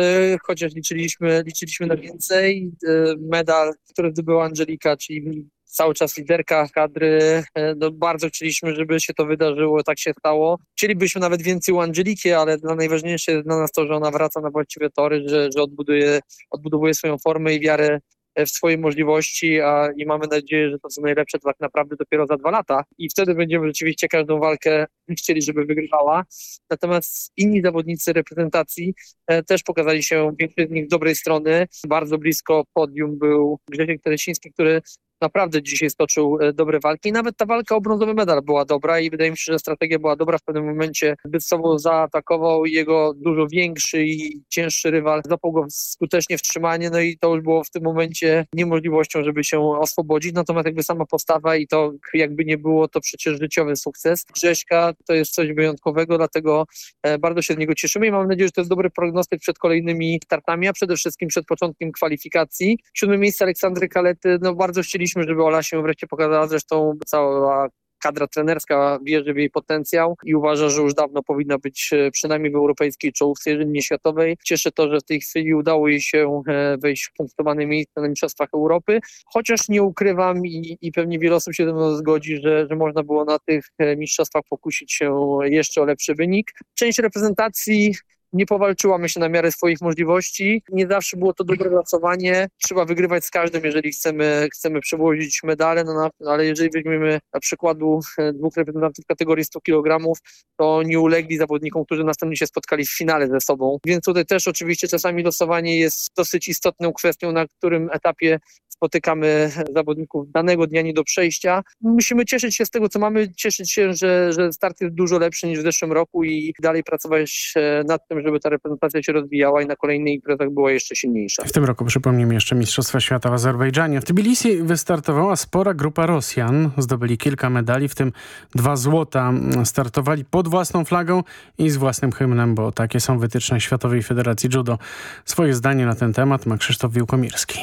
chociaż liczyliśmy, liczyliśmy na więcej. E, medal, który zdobyła Angelika, czyli cały czas liderka kadry. E, no, bardzo chcieliśmy, żeby się to wydarzyło, tak się stało. Chcielibyśmy nawet więcej u Angeliki, ale najważniejsze jest dla nas to, że ona wraca na właściwe tory, że, że odbuduje, odbudowuje swoją formę i wiarę w swoje możliwości a, i mamy nadzieję, że to są najlepsze tak naprawdę dopiero za dwa lata i wtedy będziemy rzeczywiście każdą walkę chcieli, żeby wygrywała. Natomiast inni zawodnicy reprezentacji e, też pokazali się większość z nich z dobrej strony. Bardzo blisko podium był Grzesiek Teresiński, który naprawdę dzisiaj stoczył e, dobre walki. I nawet ta walka o brązowy medal była dobra i wydaje mi się, że strategia była dobra w pewnym momencie. Zbyt sobą zaatakował jego dużo większy i cięższy rywal, zapał go skutecznie w trzymanie, no i to już było w tym momencie niemożliwością, żeby się oswobodzić. Natomiast jakby sama postawa i to jakby nie było, to przecież życiowy sukces. Grześka to jest coś wyjątkowego, dlatego e, bardzo się z niego cieszymy i mam nadzieję, że to jest dobry prognostyk przed kolejnymi startami, a przede wszystkim przed początkiem kwalifikacji. Siódme miejsce Aleksandry Kalety, no bardzo chcieliśmy chcieliśmy, żeby Ola się wreszcie pokazała. Zresztą cała kadra trenerska wierzy w jej potencjał i uważa, że już dawno powinna być e, przynajmniej w europejskiej czołówce, jeżeli nie światowej. Cieszę to, że w tej chwili udało jej się e, wejść w punktowane miejsce na Mistrzostwach Europy, chociaż nie ukrywam i, i pewnie wiele osób się ze mną zgodzi, że, że można było na tych e, mistrzostwach pokusić się jeszcze o lepszy wynik. Część reprezentacji nie powalczyła myślę na miarę swoich możliwości. Nie zawsze było to dobre pracowanie. Trzeba wygrywać z każdym, jeżeli chcemy, chcemy przewozić medale, no, no, ale jeżeli weźmiemy na przykładu e, dwóch reprezentantów kategorii 100 kg, to nie ulegli zawodnikom, którzy następnie się spotkali w finale ze sobą. Więc tutaj też oczywiście czasami losowanie jest dosyć istotną kwestią, na którym etapie spotykamy zawodników danego dnia nie do przejścia. Musimy cieszyć się z tego, co mamy, cieszyć się, że, że start jest dużo lepszy niż w zeszłym roku i dalej pracować e, nad tym, żeby ta reprezentacja się rozwijała i na kolejnych imprezach była jeszcze silniejsza. W tym roku przypomnijmy jeszcze Mistrzostwa Świata w Azerbejdżanie. W Tbilisi wystartowała spora grupa Rosjan. Zdobyli kilka medali, w tym dwa złota. Startowali pod własną flagą i z własnym hymnem, bo takie są wytyczne Światowej Federacji Judo. Swoje zdanie na ten temat ma Krzysztof Wiłkomirski.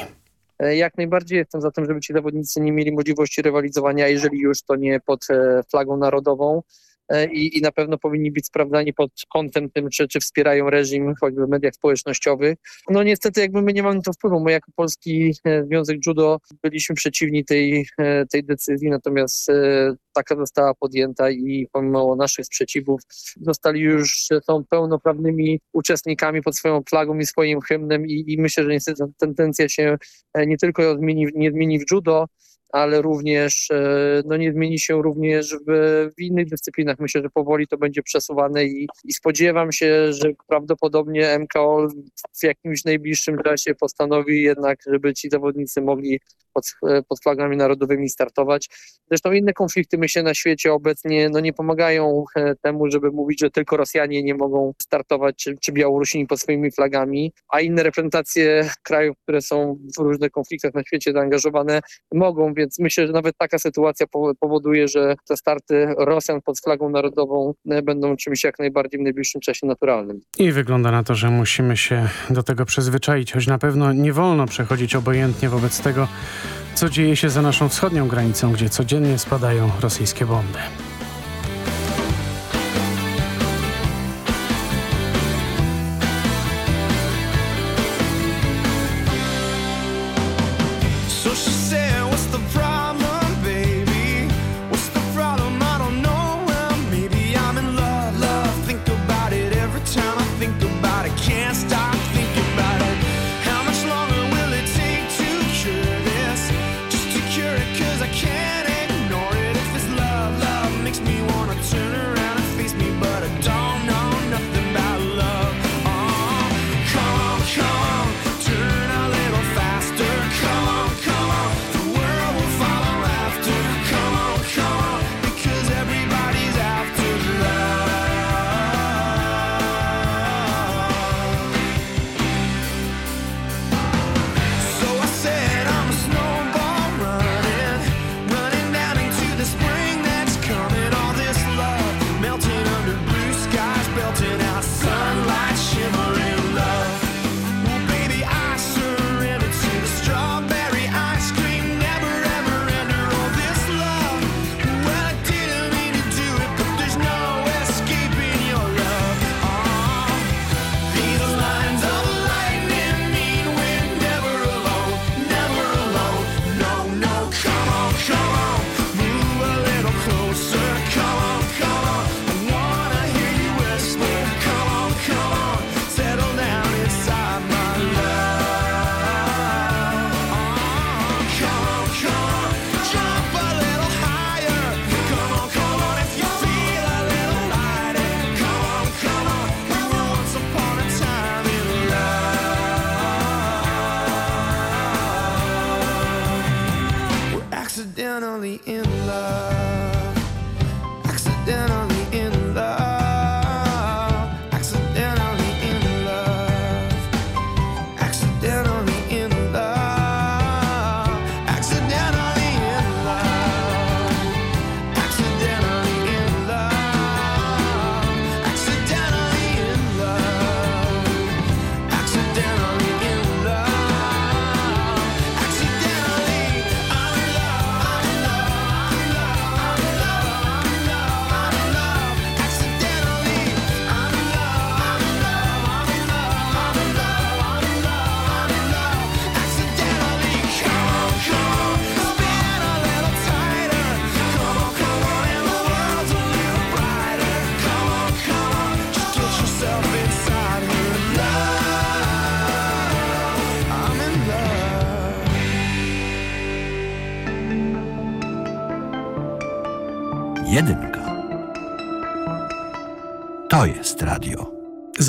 E, jak najbardziej jestem za tym, żeby ci zawodnicy nie mieli możliwości rywalizowania, jeżeli już to nie pod e, flagą narodową. E, i, i na pewno powinni być sprawdzani pod kątem tym, czy, czy wspierają reżim, choćby w mediach społecznościowych. No niestety jakby my nie mamy to wpływu. My jako Polski e, Związek Judo byliśmy przeciwni tej, e, tej decyzji, natomiast taka została podjęta i pomimo naszych sprzeciwów zostali już, są pełnoprawnymi uczestnikami pod swoją flagą i swoim hymnem i, i myślę, że niestety tendencja się nie tylko zmieni, nie zmieni w judo, ale również e, no nie zmieni się również w, w, innych dyscyplinach. Myślę, że powoli to będzie przesuwane i, i spodziewam się, że prawdopodobnie MKO w jakimś najbliższym czasie postanowi jednak, żeby ci zawodnicy mogli pod, e, pod flagami narodowymi startować. Zresztą inne konflikty myślę na świecie obecnie no nie pomagają e, temu, żeby mówić, że tylko Rosjanie nie mogą startować, czy, czy Białorusini pod swoimi flagami, a inne reprezentacje krajów, które są w różnych konfliktach na świecie zaangażowane mogą, więc myślę, że nawet taka sytuacja powoduje, że te starty Rosjan pod flagą narodową e, będą czymś jak najbardziej w najbliższym czasie naturalnym. I wygląda na to, że musimy się do tego przyzwyczaić, choć na pewno nie wolno przechodzić obojętnie wobec tego, co dzieje się za naszą wschodnią granicą, gdzie codziennie spadają rosyjskie bomby.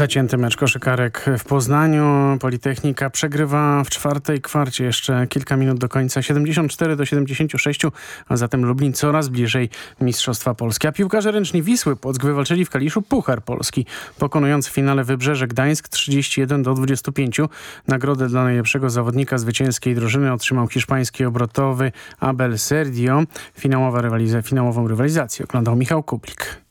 Zacięty mecz koszykarek w Poznaniu. Politechnika przegrywa w czwartej kwarcie. Jeszcze kilka minut do końca. 74 do 76, a zatem Lublin coraz bliżej Mistrzostwa Polski. A piłkarze ręczni Wisły Płock wywalczyli w Kaliszu Puchar Polski, pokonując w finale Wybrzeże Gdańsk 31 do 25. Nagrodę dla najlepszego zawodnika zwycięskiej drużyny otrzymał hiszpański obrotowy Abel Serdio. Finałowa rywaliz finałową rywalizację oglądał Michał Kublik.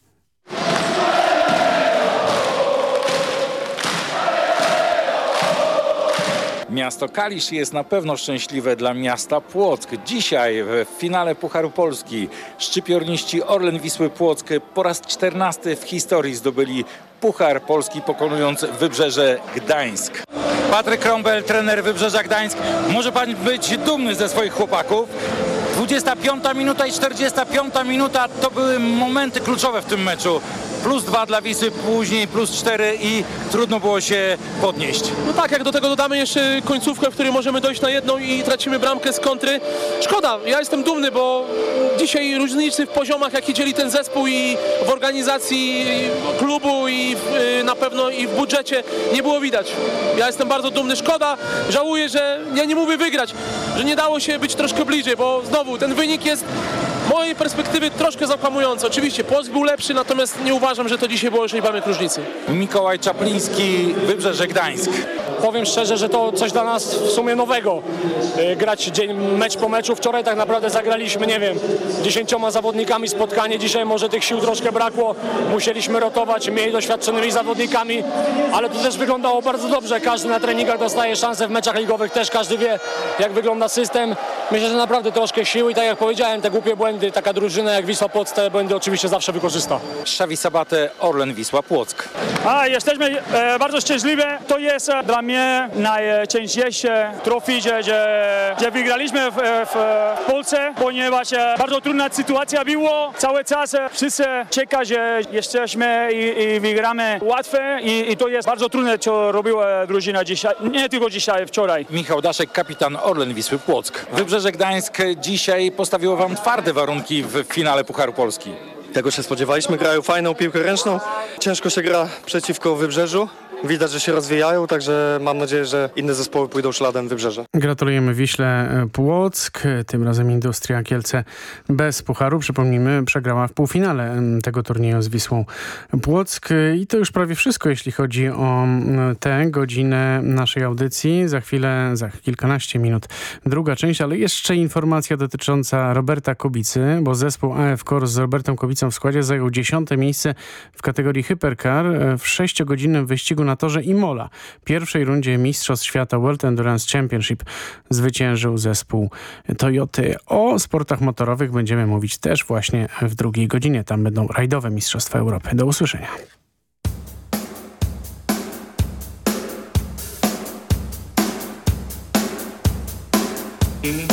Miasto Kalisz jest na pewno szczęśliwe dla miasta Płock. Dzisiaj w finale Pucharu Polski szczypiorniści Orlen Wisły Płock po raz 14 w historii zdobyli Puchar Polski pokonując Wybrzeże Gdańsk. Patryk Krąbel, trener Wybrzeża Gdańsk. Może pan być dumny ze swoich chłopaków. 25 minuta i 45 minuta to były momenty kluczowe w tym meczu. Plus dwa dla Wisły, później plus cztery i trudno było się podnieść. No tak, jak do tego dodamy jeszcze końcówkę, w której możemy dojść na jedną i tracimy bramkę z kontry. Szkoda, ja jestem dumny, bo dzisiaj różnicy w poziomach, jaki dzieli ten zespół i w organizacji klubu i w, y, na pewno i w budżecie nie było widać. Ja jestem bardzo dumny. Szkoda, żałuję, że ja nie mówię wygrać, że nie dało się być troszkę bliżej, bo znowu ten wynik jest mojej perspektywy troszkę zakłamujący. Oczywiście Płock był lepszy, natomiast nie uważam, że to dzisiaj było już nie pamięć różnicy. Mikołaj Czapliński, Wybrzeże Gdańsk. Powiem szczerze, że to coś dla nas w sumie nowego. Y, Grać dzień, mecz po meczu. Wczoraj tak naprawdę zagraliśmy, nie wiem, dziesięcioma zawodnikami spotkanie. Dzisiaj może tych sił troszkę brakło. Musieliśmy rotować mniej doświadczonymi zawodnikami, ale to też wyglądało bardzo dobrze. Każdy na treningach dostaje szansę w meczach ligowych, też każdy wie, jak wygląda system. Myślę, że naprawdę troszkę siły i tak jak powiedziałem, te głupie błędy, taka drużyna jak Wisła Płock te błędy oczywiście zawsze wykorzysta. Szawi Sabatę, Orlen Wisła Płock. A, jesteśmy e, bardzo szczęśliwi. To jest e, dla mnie najcięższe trofy, że, że, że wygraliśmy w, w, w Polsce, ponieważ e, bardzo trudna sytuacja była. Cały czas e, wszyscy czeka, że jesteśmy i, i wygramy łatwe i, i to jest bardzo trudne, co robiła drużyna dzisiaj. Nie tylko dzisiaj, wczoraj. Michał Daszek, kapitan Orlen Wisły Płock. Wybrzeże Gdańsk dzisiaj postawiło wam twarde warunki w finale Pucharu Polski. Tego się spodziewaliśmy, grają fajną piłkę ręczną. Ciężko się gra przeciwko Wybrzeżu. Widać, że się rozwijają, także mam nadzieję, że inne zespoły pójdą śladem Wybrzeża. Gratulujemy Wiśle Płock. Tym razem Industria Kielce bez pucharu. Przypomnijmy, przegrała w półfinale tego turnieju z Wisłą Płock. I to już prawie wszystko, jeśli chodzi o tę godzinę naszej audycji. Za chwilę, za kilkanaście minut druga część, ale jeszcze informacja dotycząca Roberta Kubicy, bo zespół AF Kors z Robertem Kubicą w składzie zajął dziesiąte miejsce w kategorii Hypercar w sześciogodzinnym wyścigu na torze Imola. W pierwszej rundzie Mistrzostw Świata World Endurance Championship zwyciężył zespół Toyoty. O sportach motorowych będziemy mówić też właśnie w drugiej godzinie. Tam będą rajdowe Mistrzostwa Europy. Do usłyszenia. Kiedy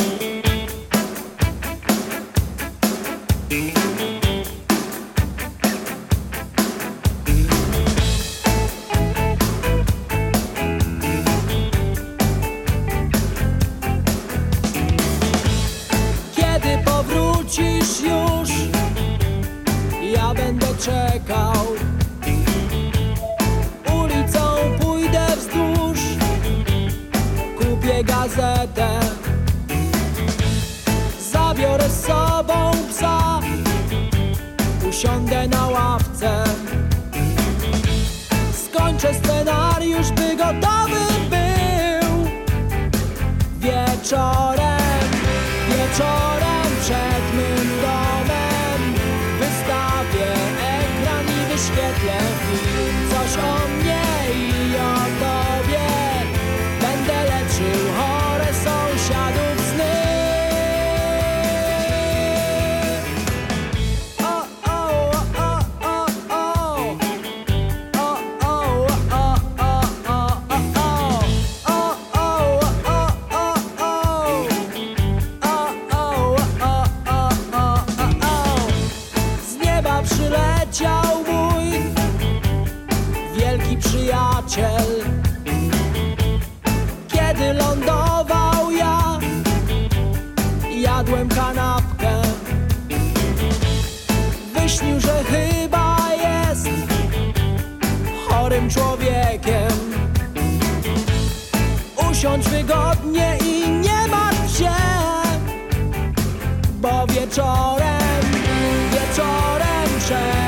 Kiedy lądował ja, jadłem kanapkę. wyjaśnił, że chyba jest chorym człowiekiem. Usiądź wygodnie i nie martw się, bo wieczorem, wieczorem przed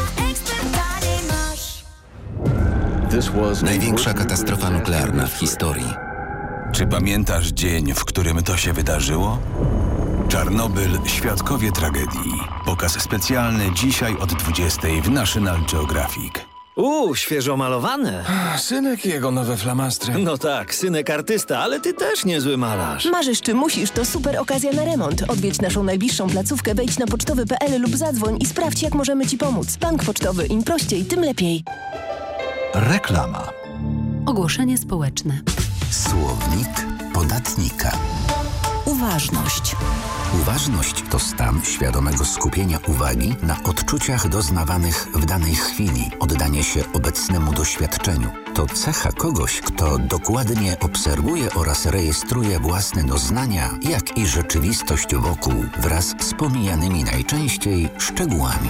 Największa katastrofa nuklearna w historii. Czy pamiętasz dzień, w którym to się wydarzyło? Czarnobyl Świadkowie Tragedii. Pokaz specjalny dzisiaj od 20 w National Geographic. Uuu, świeżo malowane. Synek i jego nowe flamastry. No tak, synek artysta, ale ty też niezły malarz. Marzysz czy musisz, to super okazja na remont. Odwiedź naszą najbliższą placówkę, wejdź na pocztowy.pl lub zadzwoń i sprawdź, jak możemy Ci pomóc. Bank pocztowy, im prościej, tym lepiej. Reklama. Ogłoszenie społeczne. Słownik podatnika. Uważność. Uważność to stan świadomego skupienia uwagi na odczuciach doznawanych w danej chwili, oddanie się obecnemu doświadczeniu. To cecha kogoś, kto dokładnie obserwuje oraz rejestruje własne doznania, jak i rzeczywistość wokół wraz z pomijanymi najczęściej szczegółami.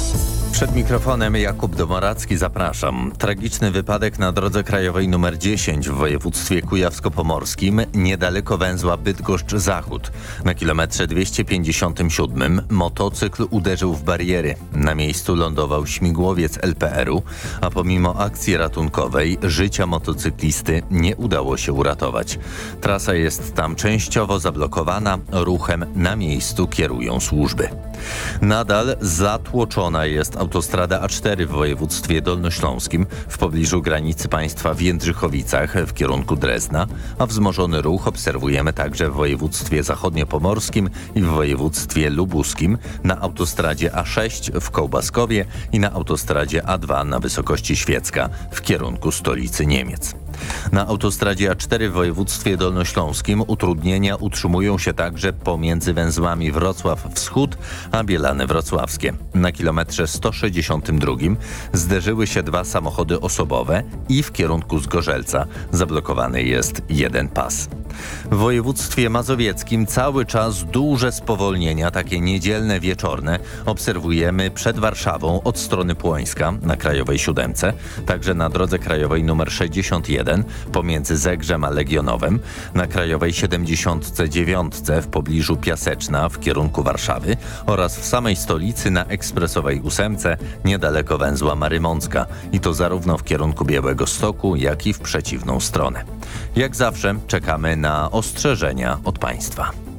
Przed mikrofonem Jakub Domoracki zapraszam. Tragiczny wypadek na drodze krajowej nr 10 w województwie kujawsko-pomorskim, niedaleko węzła Bydgoszcz-Zachód. Na kilometrze 257 motocykl uderzył w bariery. Na miejscu lądował śmigłowiec LPR-u, a pomimo akcji ratunkowej życia motocyklisty nie udało się uratować. Trasa jest tam częściowo zablokowana, ruchem na miejscu kierują służby. Nadal zatłoczona jest autostrada A4 w województwie dolnośląskim w pobliżu granicy państwa w Jędrzychowicach w kierunku Drezna, a wzmożony ruch obserwujemy także w województwie zachodniopomorskim i w województwie lubuskim na autostradzie A6 w Kołbaskowie i na autostradzie A2 na wysokości Świecka w kierunku stolicy Niemiec. Na autostradzie A4 w województwie dolnośląskim utrudnienia utrzymują się także pomiędzy węzłami Wrocław Wschód a Bielany Wrocławskie. Na kilometrze 162 zderzyły się dwa samochody osobowe i w kierunku Zgorzelca zablokowany jest jeden pas. W województwie mazowieckim cały czas duże spowolnienia, takie niedzielne, wieczorne, obserwujemy przed Warszawą od strony Płońska na Krajowej Siódemce, także na drodze krajowej nr 61 pomiędzy Zegrzem a Legionowem, na Krajowej 79 w pobliżu Piaseczna w kierunku Warszawy oraz w samej stolicy na ekspresowej ósemce niedaleko węzła Marymącka i to zarówno w kierunku Białego Stoku, jak i w przeciwną stronę. Jak zawsze czekamy na ostrzeżenia od państwa.